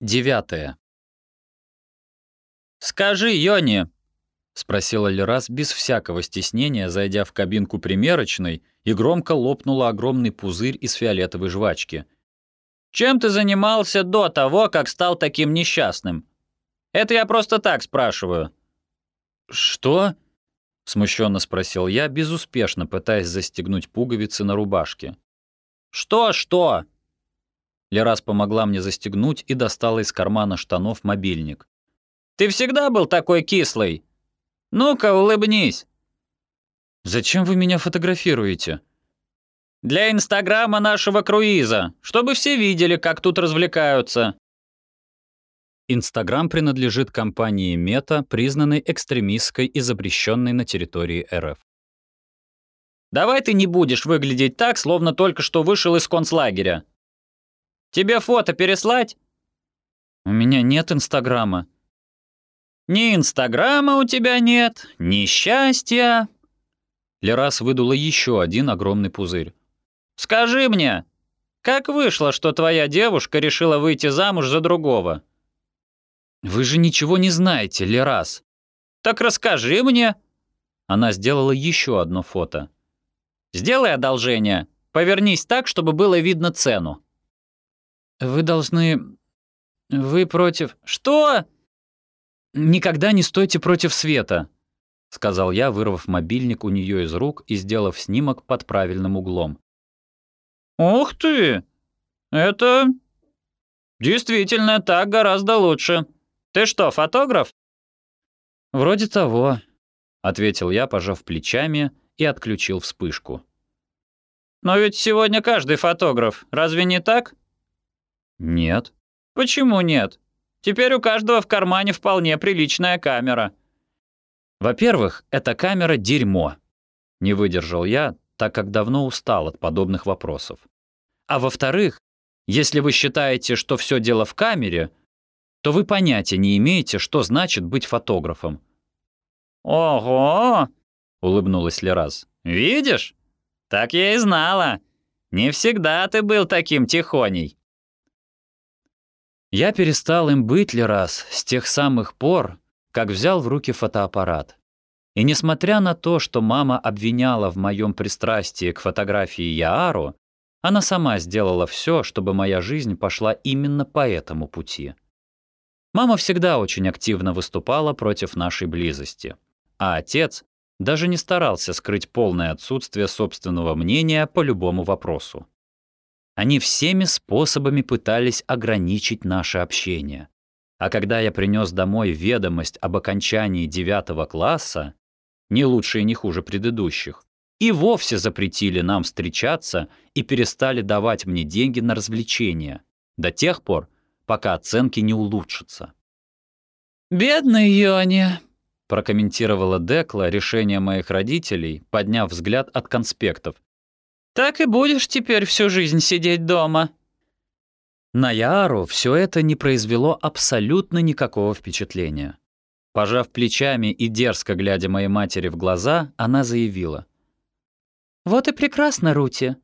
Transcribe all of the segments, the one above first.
Девятое. «Скажи, Йони!» — спросила Лерас без всякого стеснения, зайдя в кабинку примерочной, и громко лопнула огромный пузырь из фиолетовой жвачки. «Чем ты занимался до того, как стал таким несчастным? Это я просто так спрашиваю». «Что?» — смущенно спросил я, безуспешно пытаясь застегнуть пуговицы на рубашке. «Что-что?» Лерас помогла мне застегнуть и достала из кармана штанов мобильник. «Ты всегда был такой кислый? Ну-ка, улыбнись!» «Зачем вы меня фотографируете?» «Для инстаграма нашего круиза, чтобы все видели, как тут развлекаются». Инстаграм принадлежит компании Мета, признанной экстремистской и запрещенной на территории РФ. «Давай ты не будешь выглядеть так, словно только что вышел из концлагеря. Тебе фото переслать?» «У меня нет Инстаграма». «Ни Инстаграма у тебя нет, ни счастья». Лерас выдула еще один огромный пузырь. «Скажи мне, как вышло, что твоя девушка решила выйти замуж за другого?» «Вы же ничего не знаете, Лерас». «Так расскажи мне». Она сделала еще одно фото. «Сделай одолжение. Повернись так, чтобы было видно цену». Вы должны... Вы против... Что? Никогда не стойте против света, сказал я, вырвав мобильник у нее из рук и сделав снимок под правильным углом. Ух ты! Это... Действительно, так гораздо лучше. Ты что, фотограф? Вроде того, ответил я, пожав плечами и отключил вспышку. Но ведь сегодня каждый фотограф, разве не так? «Нет». «Почему нет? Теперь у каждого в кармане вполне приличная камера». «Во-первых, эта камера — дерьмо», — не выдержал я, так как давно устал от подобных вопросов. «А во-вторых, если вы считаете, что все дело в камере, то вы понятия не имеете, что значит быть фотографом». «Ого!» — улыбнулась Лераз. «Видишь? Так я и знала. Не всегда ты был таким тихоней». Я перестал им быть ли раз с тех самых пор, как взял в руки фотоаппарат. И несмотря на то, что мама обвиняла в моем пристрастии к фотографии Яару, она сама сделала все, чтобы моя жизнь пошла именно по этому пути. Мама всегда очень активно выступала против нашей близости, а отец даже не старался скрыть полное отсутствие собственного мнения по любому вопросу. Они всеми способами пытались ограничить наше общение. А когда я принес домой ведомость об окончании девятого класса, не лучше и не хуже предыдущих, и вовсе запретили нам встречаться и перестали давать мне деньги на развлечения до тех пор, пока оценки не улучшатся. «Бедный Йони», — прокомментировала Декла решение моих родителей, подняв взгляд от конспектов, так и будешь теперь всю жизнь сидеть дома». На Яру все это не произвело абсолютно никакого впечатления. Пожав плечами и дерзко глядя моей матери в глаза, она заявила. «Вот и прекрасно, Рути.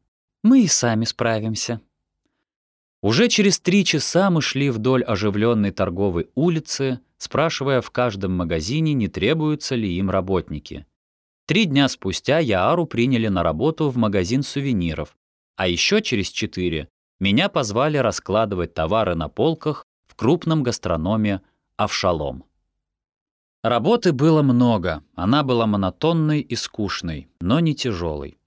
Мы и сами справимся». Уже через три часа мы шли вдоль оживленной торговой улицы, спрашивая в каждом магазине, не требуются ли им работники. Три дня спустя Яару приняли на работу в магазин сувениров, а еще через четыре меня позвали раскладывать товары на полках в крупном гастрономе «Авшалом». Работы было много, она была монотонной и скучной, но не тяжелой.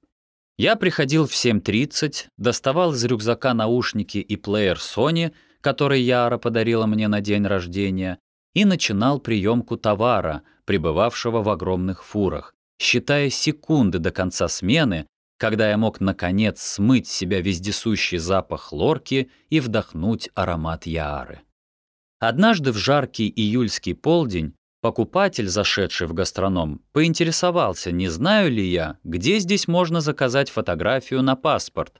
Я приходил в 7.30, доставал из рюкзака наушники и плеер Sony, который Яра подарила мне на день рождения, и начинал приемку товара, прибывавшего в огромных фурах, считая секунды до конца смены, когда я мог, наконец, смыть себя вездесущий запах лорки и вдохнуть аромат яары. Однажды в жаркий июльский полдень покупатель, зашедший в гастроном, поинтересовался, не знаю ли я, где здесь можно заказать фотографию на паспорт.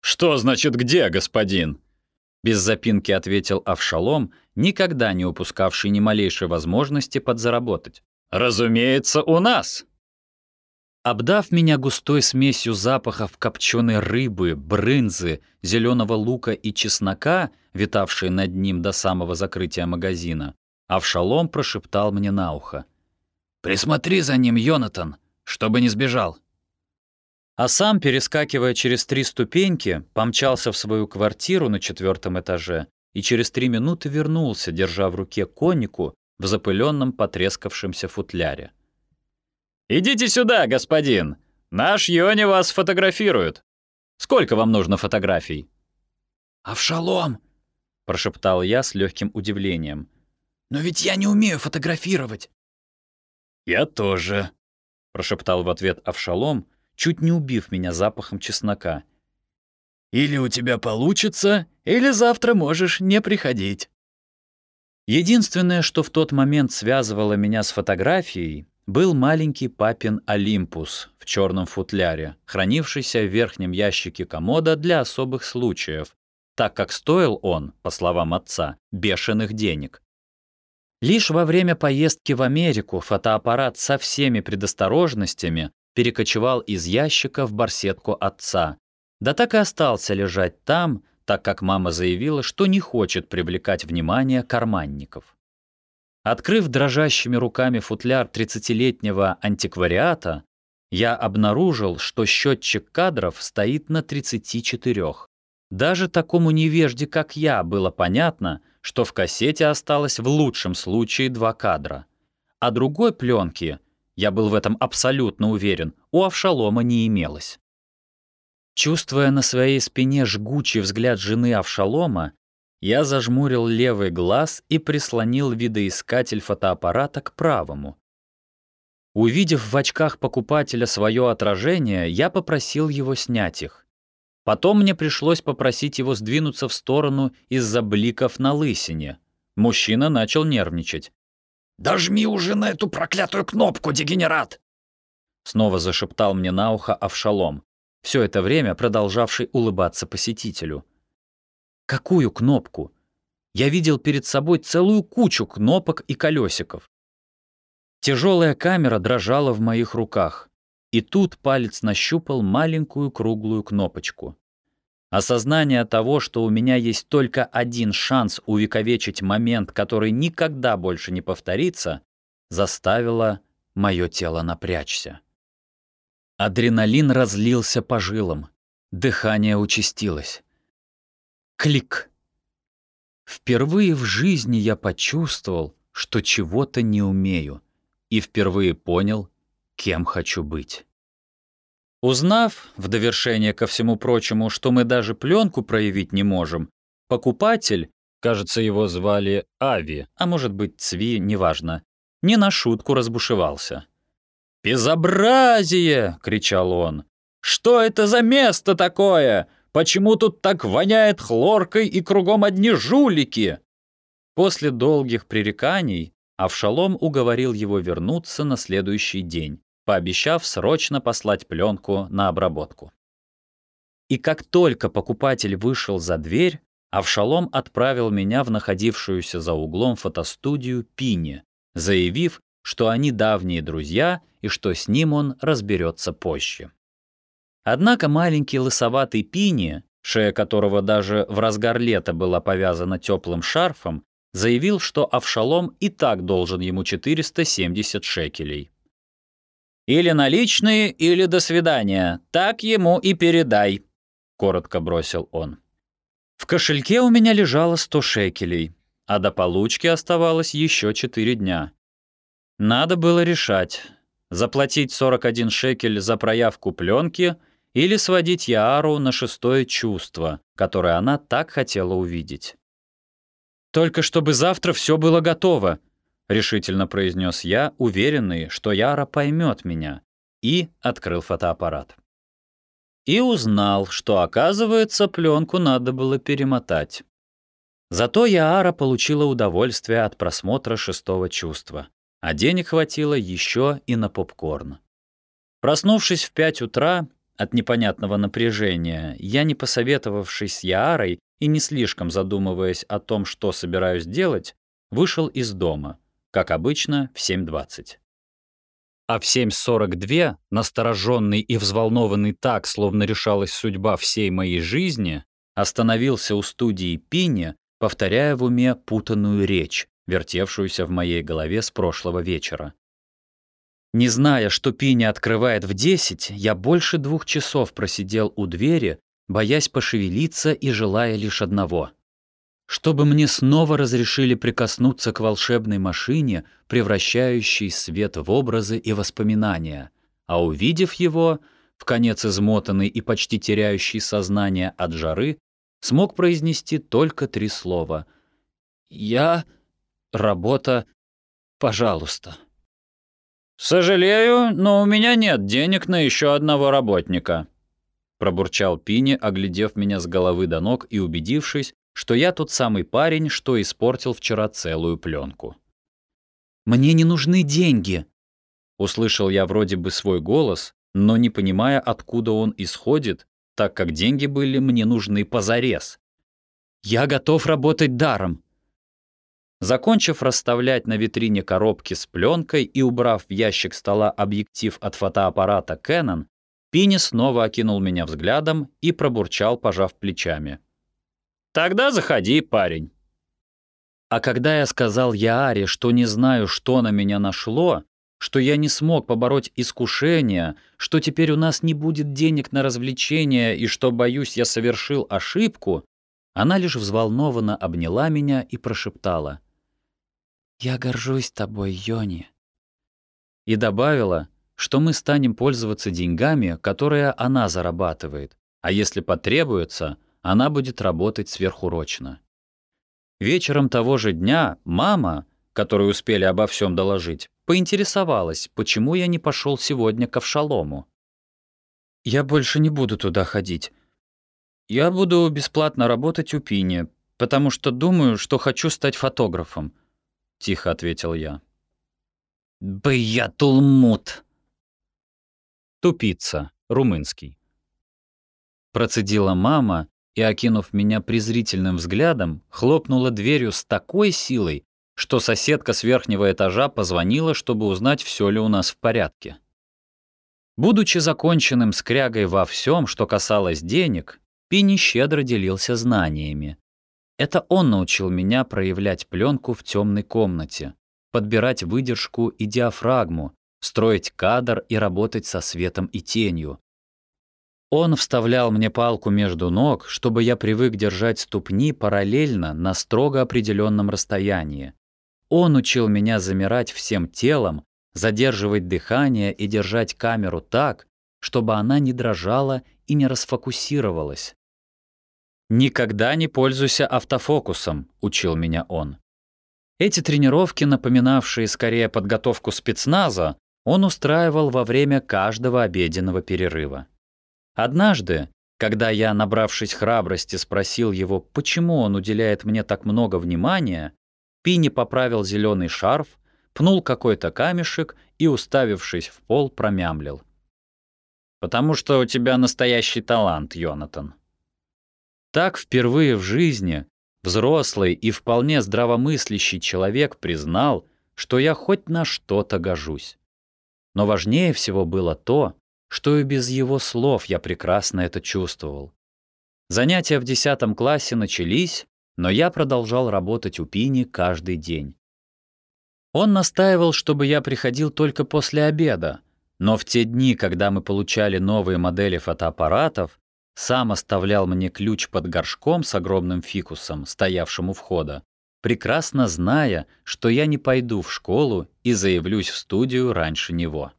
«Что значит где, господин?» Без запинки ответил Авшалом, никогда не упускавший ни малейшей возможности подзаработать. Разумеется, у нас. Обдав меня густой смесью запахов копченой рыбы, брынзы, зеленого лука и чеснока, витавшей над ним до самого закрытия магазина, Авшалом прошептал мне на ухо. «Присмотри за ним, Йонатан, чтобы не сбежал». А сам, перескакивая через три ступеньки, помчался в свою квартиру на четвертом этаже и через три минуты вернулся, держа в руке коннику в запыленном потрескавшемся футляре. «Идите сюда, господин! Наш Йони вас фотографирует! Сколько вам нужно фотографий?» «Авшалом!» — прошептал я с легким удивлением. «Но ведь я не умею фотографировать!» «Я тоже», — прошептал в ответ Авшалом, чуть не убив меня запахом чеснока. «Или у тебя получится, или завтра можешь не приходить». Единственное, что в тот момент связывало меня с фотографией, был маленький папин Олимпус в черном футляре, хранившийся в верхнем ящике комода для особых случаев, так как стоил он, по словам отца, бешеных денег. Лишь во время поездки в Америку фотоаппарат со всеми предосторожностями перекочевал из ящика в барсетку отца, да так и остался лежать там, так как мама заявила, что не хочет привлекать внимание карманников. Открыв дрожащими руками футляр 30-летнего антиквариата, я обнаружил, что счетчик кадров стоит на 34. Даже такому невежде, как я, было понятно, что в кассете осталось в лучшем случае два кадра. А другой пленки, я был в этом абсолютно уверен, у Авшалома не имелось. Чувствуя на своей спине жгучий взгляд жены Авшалома, я зажмурил левый глаз и прислонил видоискатель фотоаппарата к правому. Увидев в очках покупателя свое отражение, я попросил его снять их. Потом мне пришлось попросить его сдвинуться в сторону из-за бликов на лысине. Мужчина начал нервничать. «Дожми уже на эту проклятую кнопку, дегенерат!» Снова зашептал мне на ухо Авшалом все это время продолжавший улыбаться посетителю. Какую кнопку? Я видел перед собой целую кучу кнопок и колесиков. Тяжелая камера дрожала в моих руках, и тут палец нащупал маленькую круглую кнопочку. Осознание того, что у меня есть только один шанс увековечить момент, который никогда больше не повторится, заставило мое тело напрячься. Адреналин разлился по жилам. Дыхание участилось. Клик. Впервые в жизни я почувствовал, что чего-то не умею, и впервые понял, кем хочу быть. Узнав, в довершение ко всему прочему, что мы даже пленку проявить не можем, покупатель, кажется, его звали Ави, а может быть Цви, неважно, не на шутку разбушевался. «Безобразие!» — кричал он. «Что это за место такое? Почему тут так воняет хлоркой и кругом одни жулики?» После долгих пререканий Авшалом уговорил его вернуться на следующий день, пообещав срочно послать пленку на обработку. И как только покупатель вышел за дверь, Авшалом отправил меня в находившуюся за углом фотостудию Пини, заявив, что они давние друзья и что с ним он разберется позже. Однако маленький лысоватый Пини, шея которого даже в разгар лета была повязана теплым шарфом, заявил, что Авшалом и так должен ему 470 шекелей. «Или наличные, или до свидания. Так ему и передай», — коротко бросил он. В кошельке у меня лежало 100 шекелей, а до получки оставалось еще 4 дня. Надо было решать, заплатить 41 шекель за проявку пленки или сводить Яару на шестое чувство, которое она так хотела увидеть. «Только чтобы завтра все было готово», — решительно произнес я, уверенный, что Яра поймет меня, и открыл фотоаппарат. И узнал, что, оказывается, пленку надо было перемотать. Зато Яара получила удовольствие от просмотра шестого чувства а денег хватило еще и на попкорн. Проснувшись в пять утра от непонятного напряжения, я, не посоветовавшись с Яарой и не слишком задумываясь о том, что собираюсь делать, вышел из дома, как обычно, в 7.20. А в 7.42, настороженный и взволнованный так, словно решалась судьба всей моей жизни, остановился у студии Пини, повторяя в уме путанную речь, вертевшуюся в моей голове с прошлого вечера. Не зная, что Пини открывает в 10, я больше двух часов просидел у двери, боясь пошевелиться и желая лишь одного — чтобы мне снова разрешили прикоснуться к волшебной машине, превращающей свет в образы и воспоминания, а увидев его, в конец измотанный и почти теряющий сознание от жары, смог произнести только три слова. «Я... работа... пожалуйста». «Сожалею, но у меня нет денег на еще одного работника», пробурчал Пини, оглядев меня с головы до ног и убедившись, что я тот самый парень, что испортил вчера целую пленку. «Мне не нужны деньги!» Услышал я вроде бы свой голос, но не понимая, откуда он исходит, так как деньги были мне нужны позарез. «Я готов работать даром!» Закончив расставлять на витрине коробки с пленкой и убрав в ящик стола объектив от фотоаппарата Canon, Пини снова окинул меня взглядом и пробурчал, пожав плечами. Тогда заходи, парень. А когда я сказал Яаре, что не знаю, что на меня нашло, что я не смог побороть искушение, что теперь у нас не будет денег на развлечения и что, боюсь, я совершил ошибку, она лишь взволнованно обняла меня и прошептала. «Я горжусь тобой, Йони». И добавила, что мы станем пользоваться деньгами, которые она зарабатывает, а если потребуется — она будет работать сверхурочно. Вечером того же дня мама, которой успели обо всем доложить, поинтересовалась, почему я не пошел сегодня к Авшалому. «Я больше не буду туда ходить. Я буду бесплатно работать у Пини, потому что думаю, что хочу стать фотографом», — тихо ответил я. «Бьятулмут!» Тупица, румынский. Процедила мама и, окинув меня презрительным взглядом, хлопнула дверью с такой силой, что соседка с верхнего этажа позвонила, чтобы узнать, все ли у нас в порядке. Будучи законченным скрягой во всем, что касалось денег, Пини щедро делился знаниями. Это он научил меня проявлять пленку в темной комнате, подбирать выдержку и диафрагму, строить кадр и работать со светом и тенью, он вставлял мне палку между ног, чтобы я привык держать ступни параллельно на строго определенном расстоянии. Он учил меня замирать всем телом, задерживать дыхание и держать камеру так, чтобы она не дрожала и не расфокусировалась. «Никогда не пользуйся автофокусом», — учил меня он. Эти тренировки, напоминавшие скорее подготовку спецназа, он устраивал во время каждого обеденного перерыва. Однажды, когда я, набравшись храбрости, спросил его, почему он уделяет мне так много внимания, Пини поправил зеленый шарф, пнул какой-то камешек и, уставившись в пол, промямлил. «Потому что у тебя настоящий талант, Йонатан». Так впервые в жизни взрослый и вполне здравомыслящий человек признал, что я хоть на что-то гожусь. Но важнее всего было то, что и без его слов я прекрасно это чувствовал. Занятия в 10 классе начались, но я продолжал работать у Пини каждый день. Он настаивал, чтобы я приходил только после обеда, но в те дни, когда мы получали новые модели фотоаппаратов, сам оставлял мне ключ под горшком с огромным фикусом, стоявшим у входа, прекрасно зная, что я не пойду в школу и заявлюсь в студию раньше него.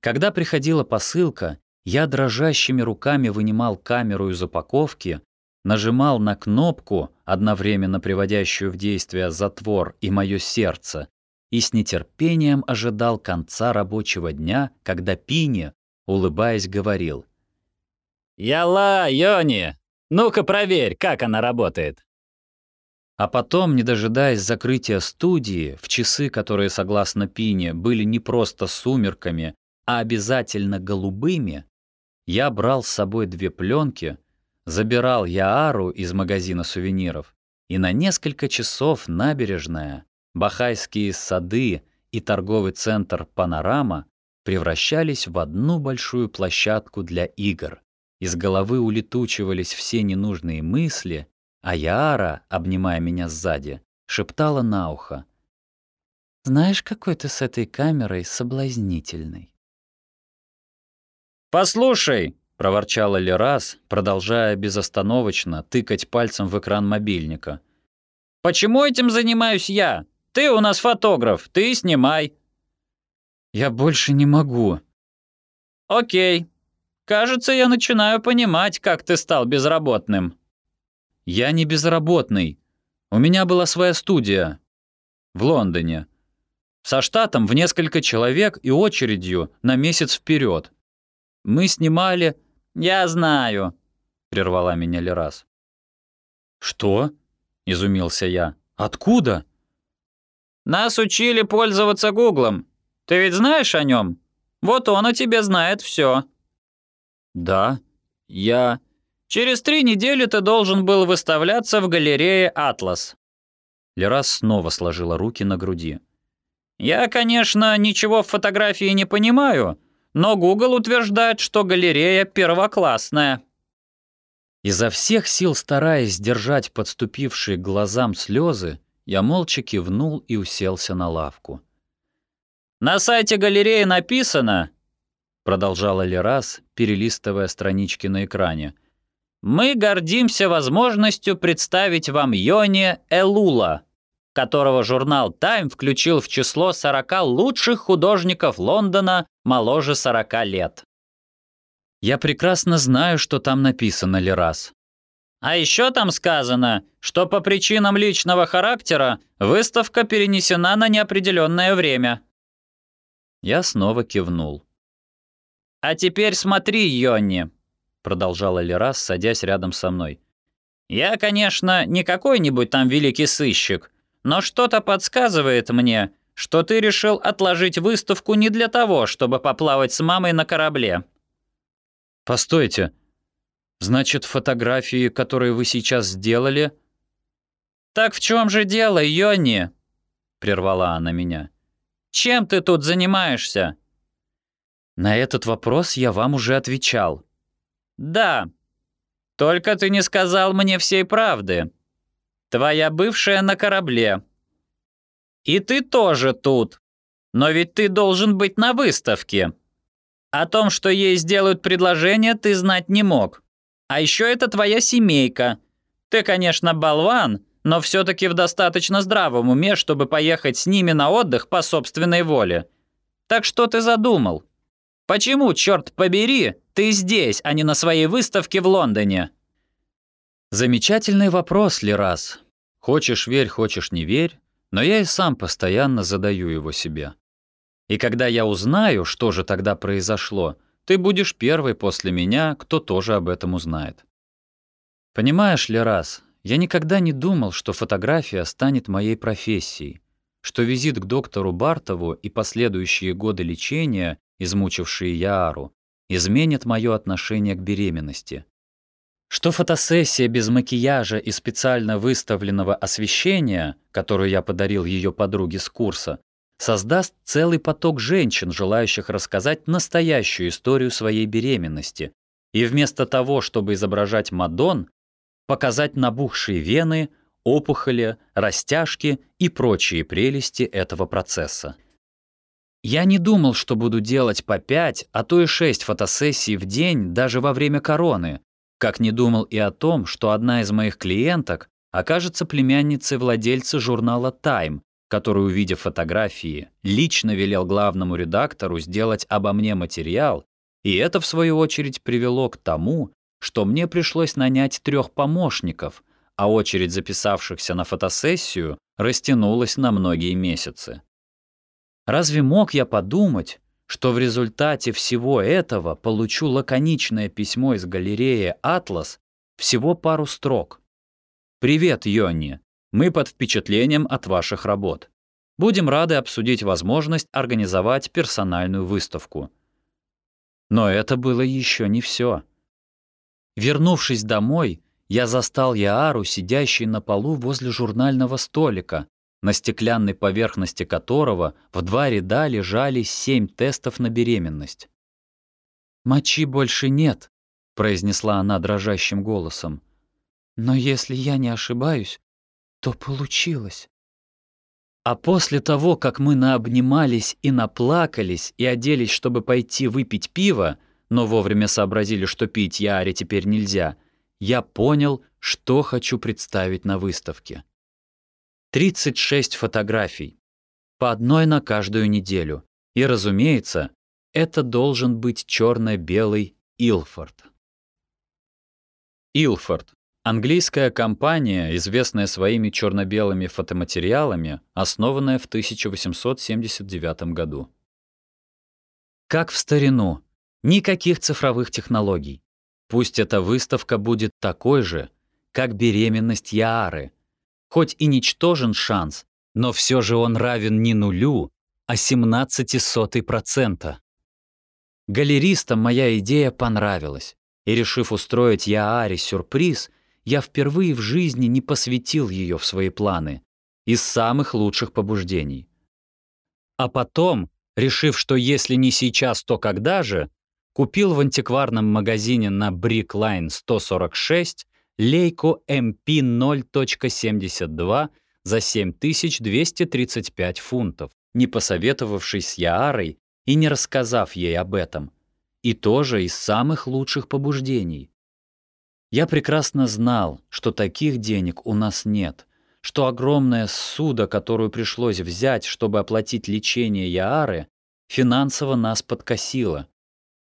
Когда приходила посылка, я дрожащими руками вынимал камеру из упаковки, нажимал на кнопку, одновременно приводящую в действие затвор и мое сердце, и с нетерпением ожидал конца рабочего дня, когда Пини, улыбаясь, говорил. «Яла, Йони! Ну-ка проверь, как она работает!» А потом, не дожидаясь закрытия студии, в часы, которые, согласно Пине, были не просто сумерками, а обязательно голубыми, я брал с собой две пленки, забирал Яару из магазина сувениров, и на несколько часов набережная, Бахайские сады и торговый центр «Панорама» превращались в одну большую площадку для игр. Из головы улетучивались все ненужные мысли, а Яара, обнимая меня сзади, шептала на ухо. «Знаешь, какой ты с этой камерой соблазнительный». «Послушай!» — проворчала Лерас, продолжая безостановочно тыкать пальцем в экран мобильника. «Почему этим занимаюсь я? Ты у нас фотограф, ты снимай». «Я больше не могу». «Окей. Кажется, я начинаю понимать, как ты стал безработным». «Я не безработный. У меня была своя студия. В Лондоне. Со штатом в несколько человек и очередью на месяц вперед. Мы снимали...» «Я знаю», — прервала меня Лерас. «Что?» — изумился я. «Откуда?» «Нас учили пользоваться Гуглом. Ты ведь знаешь о нем? Вот он о тебе знает все. «Да, я...» «Через три недели ты должен был выставляться в галерее «Атлас». Лерас снова сложила руки на груди. «Я, конечно, ничего в фотографии не понимаю, но Google утверждает, что галерея первоклассная». Изо всех сил стараясь сдержать подступившие к глазам слезы, я молча кивнул и уселся на лавку. «На сайте галереи написано, продолжала Лерас, перелистывая странички на экране. «Мы гордимся возможностью представить вам Йони Элула, которого журнал Time включил в число 40 лучших художников Лондона моложе 40 лет». «Я прекрасно знаю, что там написано, Лерас». «А еще там сказано, что по причинам личного характера выставка перенесена на неопределенное время». Я снова кивнул. «А теперь смотри, Йонни», — продолжала Лерас, садясь рядом со мной. «Я, конечно, не какой-нибудь там великий сыщик, но что-то подсказывает мне, что ты решил отложить выставку не для того, чтобы поплавать с мамой на корабле». «Постойте. Значит, фотографии, которые вы сейчас сделали...» «Так в чем же дело, Йонни?» — прервала она меня. «Чем ты тут занимаешься?» На этот вопрос я вам уже отвечал. Да. Только ты не сказал мне всей правды. Твоя бывшая на корабле. И ты тоже тут. Но ведь ты должен быть на выставке. О том, что ей сделают предложение, ты знать не мог. А еще это твоя семейка. Ты, конечно, болван, но все-таки в достаточно здравом уме, чтобы поехать с ними на отдых по собственной воле. Так что ты задумал? Почему, черт побери, ты здесь, а не на своей выставке в Лондоне?» Замечательный вопрос, Лерас. Хочешь верь, хочешь не верь, но я и сам постоянно задаю его себе. И когда я узнаю, что же тогда произошло, ты будешь первый после меня, кто тоже об этом узнает. Понимаешь, Лерас, я никогда не думал, что фотография станет моей профессией, что визит к доктору Бартову и последующие годы лечения измучившие Яару, изменит мое отношение к беременности. Что фотосессия без макияжа и специально выставленного освещения, которую я подарил ее подруге с курса, создаст целый поток женщин, желающих рассказать настоящую историю своей беременности, и вместо того, чтобы изображать Мадон, показать набухшие вены, опухоли, растяжки и прочие прелести этого процесса. Я не думал, что буду делать по пять, а то и шесть фотосессий в день даже во время короны. Как не думал и о том, что одна из моих клиенток окажется племянницей владельца журнала Time, который, увидев фотографии, лично велел главному редактору сделать обо мне материал, и это, в свою очередь, привело к тому, что мне пришлось нанять трех помощников, а очередь записавшихся на фотосессию растянулась на многие месяцы. Разве мог я подумать, что в результате всего этого получу лаконичное письмо из галереи «Атлас» всего пару строк? «Привет, Йонни. Мы под впечатлением от ваших работ. Будем рады обсудить возможность организовать персональную выставку». Но это было еще не все. Вернувшись домой, я застал Яару, сидящей на полу возле журнального столика, на стеклянной поверхности которого в два ряда лежали семь тестов на беременность. «Мочи больше нет», — произнесла она дрожащим голосом. «Но если я не ошибаюсь, то получилось». А после того, как мы наобнимались и наплакались и оделись, чтобы пойти выпить пиво, но вовремя сообразили, что пить Яре теперь нельзя, я понял, что хочу представить на выставке. 36 фотографий, по одной на каждую неделю. И, разумеется, это должен быть черно-белый Илфорд. Илфорд — английская компания, известная своими черно-белыми фотоматериалами, основанная в 1879 году. Как в старину, никаких цифровых технологий. Пусть эта выставка будет такой же, как беременность Яары — Хоть и ничтожен шанс, но все же он равен не нулю, а 17%. Галеристам моя идея понравилась, и, решив устроить Яаре сюрприз, я впервые в жизни не посвятил ее в свои планы, из самых лучших побуждений. А потом, решив, что если не сейчас, то когда же, купил в антикварном магазине на Брик-Лейн 146 Leica MP 0.72 за 7235 фунтов, не посоветовавшись с Яарой и не рассказав ей об этом. И тоже из самых лучших побуждений. Я прекрасно знал, что таких денег у нас нет, что огромная ссуда, которую пришлось взять, чтобы оплатить лечение Яары, финансово нас подкосила,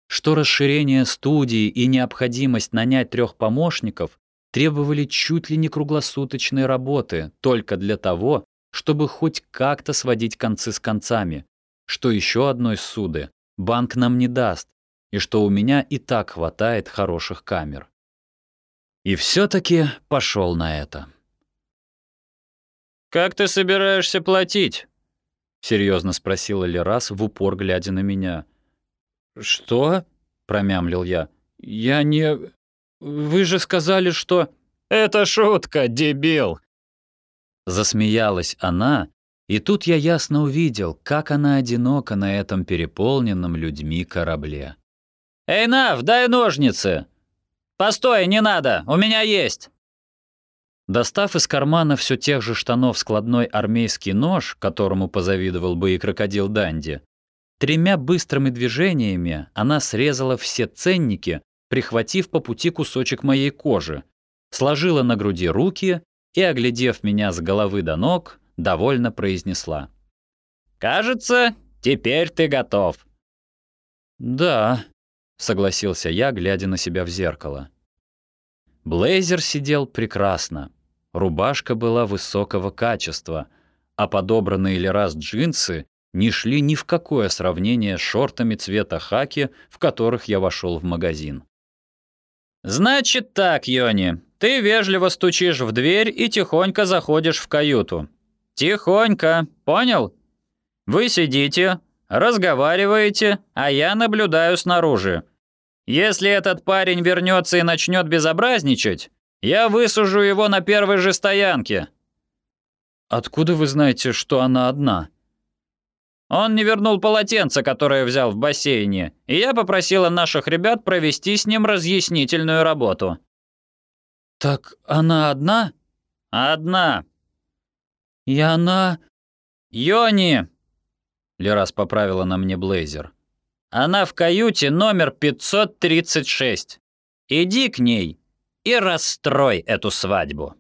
что расширение студии и необходимость нанять трех помощников требовали чуть ли не круглосуточной работы только для того, чтобы хоть как-то сводить концы с концами, что еще одной суды банк нам не даст, и что у меня и так хватает хороших камер. И все-таки пошел на это. «Как ты собираешься платить?» — серьезно спросила Лерас, в упор глядя на меня. «Что?» — промямлил я. «Я не... Вы же сказали, что...» «Это шутка, дебил!» Засмеялась она, и тут я ясно увидел, как она одинока на этом переполненном людьми корабле. «Эй, Нав, дай ножницы!» «Постой, не надо, у меня есть!» Достав из кармана все тех же штанов складной армейский нож, которому позавидовал бы и крокодил Данди, тремя быстрыми движениями она срезала все ценники, прихватив по пути кусочек моей кожи, сложила на груди руки и, оглядев меня с головы до ног, довольно произнесла. «Кажется, теперь ты готов». «Да», — согласился я, глядя на себя в зеркало. Блейзер сидел прекрасно. Рубашка была высокого качества, а подобранные ли раз джинсы не шли ни в какое сравнение с шортами цвета хаки, в которых я вошел в магазин. «Значит так, Йони, ты вежливо стучишь в дверь и тихонько заходишь в каюту. Тихонько, понял? Вы сидите, разговариваете, а я наблюдаю снаружи. Если этот парень вернется и начнет безобразничать, я высужу его на первой же стоянке». «Откуда вы знаете, что она одна?» Он не вернул полотенце, которое взял в бассейне, и я попросила наших ребят провести с ним разъяснительную работу». «Так она одна?» «Одна». «И она...» «Йони!» Лерас поправила на мне блейзер. «Она в каюте номер 536. Иди к ней и расстрой эту свадьбу».